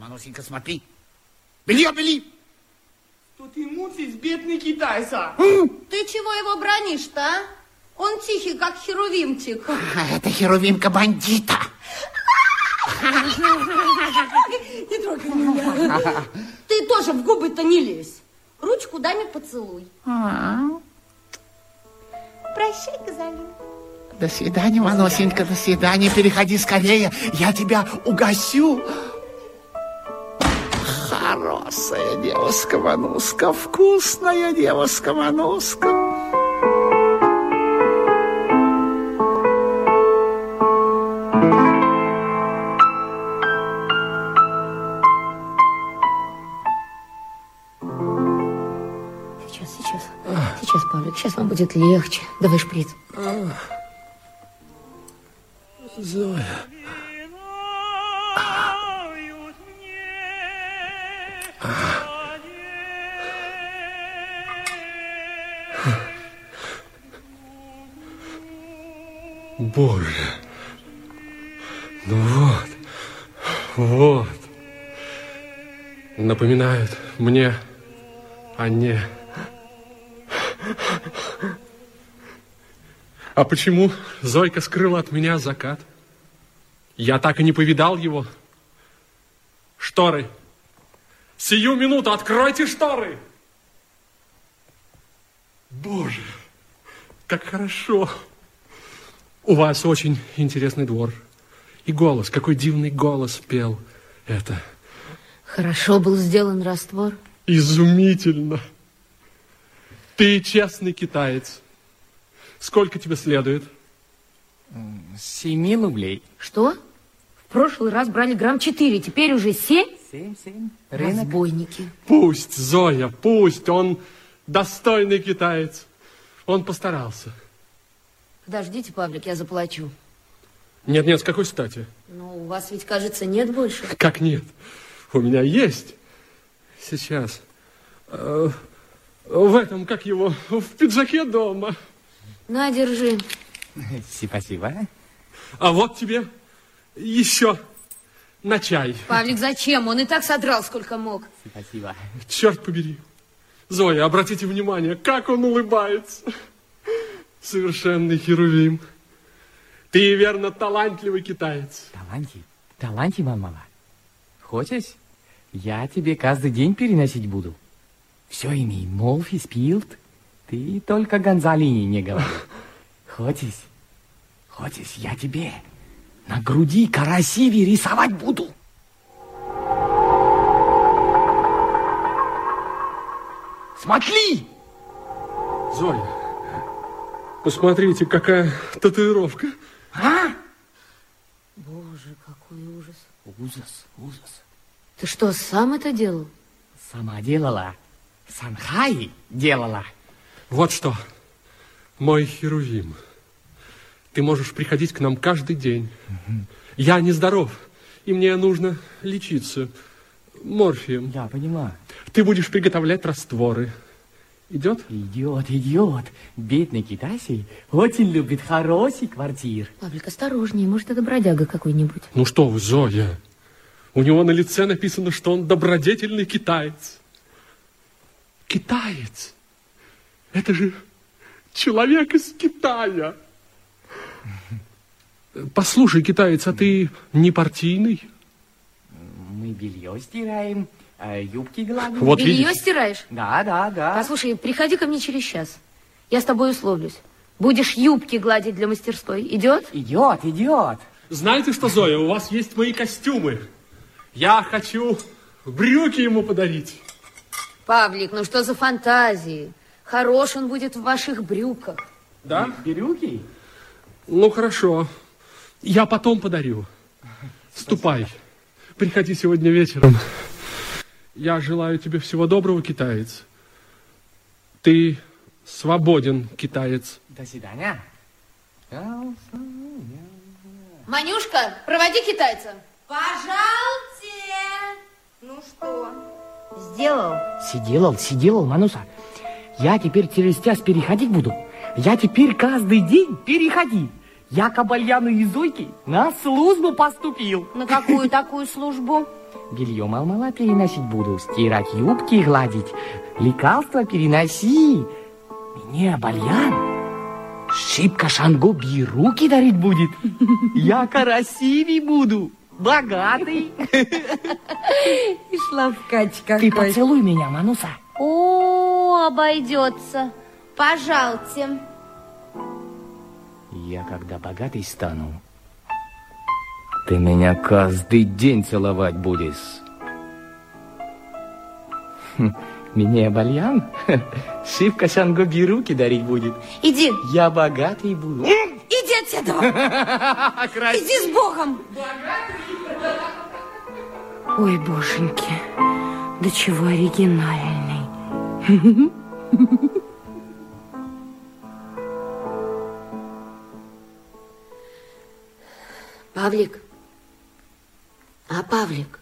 Манусенька, смотри. Белье, бели! Что ты мучаешь, бедный китайца? Ты чего его бронишь-то, а? Он тихий, как херувимчик. А, это херувимка бандита. Не трогай меня. Ты тоже в губы-то не лезь. Ручку дай мне поцелуй. Прощай, Газалин. До свидания, Манусенька, до свидания. Переходи скорее, я тебя угощу. Хорошая девушка Мануска, вкусная девушка Мануска. Сейчас, сейчас. Сейчас, Павлик, сейчас вам будет легче. Давай шприц. Зоя. Боже. Ну вот. Вот. Напоминает мне о не. А почему Зойка скрыла от меня закат? Я так и не повидал его. Шторы. Сию минуту откройте шторы. Боже, как хорошо. У вас очень интересный двор. И голос, какой дивный голос пел это. Хорошо был сделан раствор. Изумительно. Ты честный китаец. Сколько тебе следует? Семи рублей. Что? В прошлый раз брали грамм четыре, теперь уже семь? Семь, семь. Рынок. Разбойники. Пусть, Зоя, пусть. Он достойный китаец. Он постарался. Подождите, Павлик, я заплачу. Нет, нет, с какой стати? Ну, у вас ведь, кажется, нет больше. Как нет? У меня есть. Сейчас. Э, В этом, как его, в пиджаке дома. На, держи. Спасибо. А вот тебе еще на чай. Павлик, зачем? Он и так содрал, сколько мог. Спасибо. Черт побери. Зоя, обратите внимание, как он улыбается. Совершенный херувим. Ты, верно, талантливый китаец. Таланти. Таланти, мама. Хочешь? Я тебе каждый день переносить буду. Все имей, молфи, спилт. Ты только Гонзалини не говори. Хочешь? Хочешь, я тебе на груди красивее рисовать буду. Смотри! Зоя, посмотрите, какая татуировка. А? Боже, какой ужас. Ужас, ужас. Ты что, сам это делал? Сама делала. Санхай делала. Вот что, мой херувим, ты можешь приходить к нам каждый день. Я нездоров, и мне нужно лечиться морфием. Я понимаю. Ты будешь приготовлять растворы. Идет? Идет, идет. Бедный китайский очень любит хороший квартир. Павлик, осторожнее, может, это бродяга какой-нибудь. Ну что вы, Зоя, у него на лице написано, что он добродетельный китаец. Китаец? Это же человек из Китая. Послушай, китаец, а ты не партийный? Мы белье стираем, юбки гладим. Вот Белье видишь. стираешь? Да, да, да. Послушай, приходи ко мне через час. Я с тобой условлюсь. Будешь юбки гладить для мастерской. Идет? Идет, идет. Знаете что, Зоя, у вас есть мои костюмы. Я хочу брюки ему подарить. Павлик, ну что за фантазии? Хорош он будет в ваших брюках. Да? Брюки? Ну, хорошо. Я потом подарю. Ступай. Приходи сегодня вечером. Я желаю тебе всего доброго, китаец. Ты свободен, китаец. До свидания. Манюшка, проводи китайца. Пожалуйте. Ну что? Сделал. Сиделал, сиделал, Мануса. Я теперь через час переходить буду. Я теперь каждый день переходи. Я к Абальяну и Зойке на службу поступил. На какую такую службу? Белье мал-мала переносить буду, стирать юбки гладить, лекарства переноси. Мне Бальян шибко Шангоби руки дарить будет. Я красивей буду, богатый. И шлавкач Ты какой. поцелуй меня, Мануса. О, обойдется. Пожалуйте. Я когда богатый стану, ты меня каждый день целовать будешь. Хм, Мне Бальян шибко Шангоби руки дарить будет. Иди, Я богатый буду. иди отсюда. Иди с Богом. Ой, боженьки, да чего оригинальный. Павлик. А, Павлик,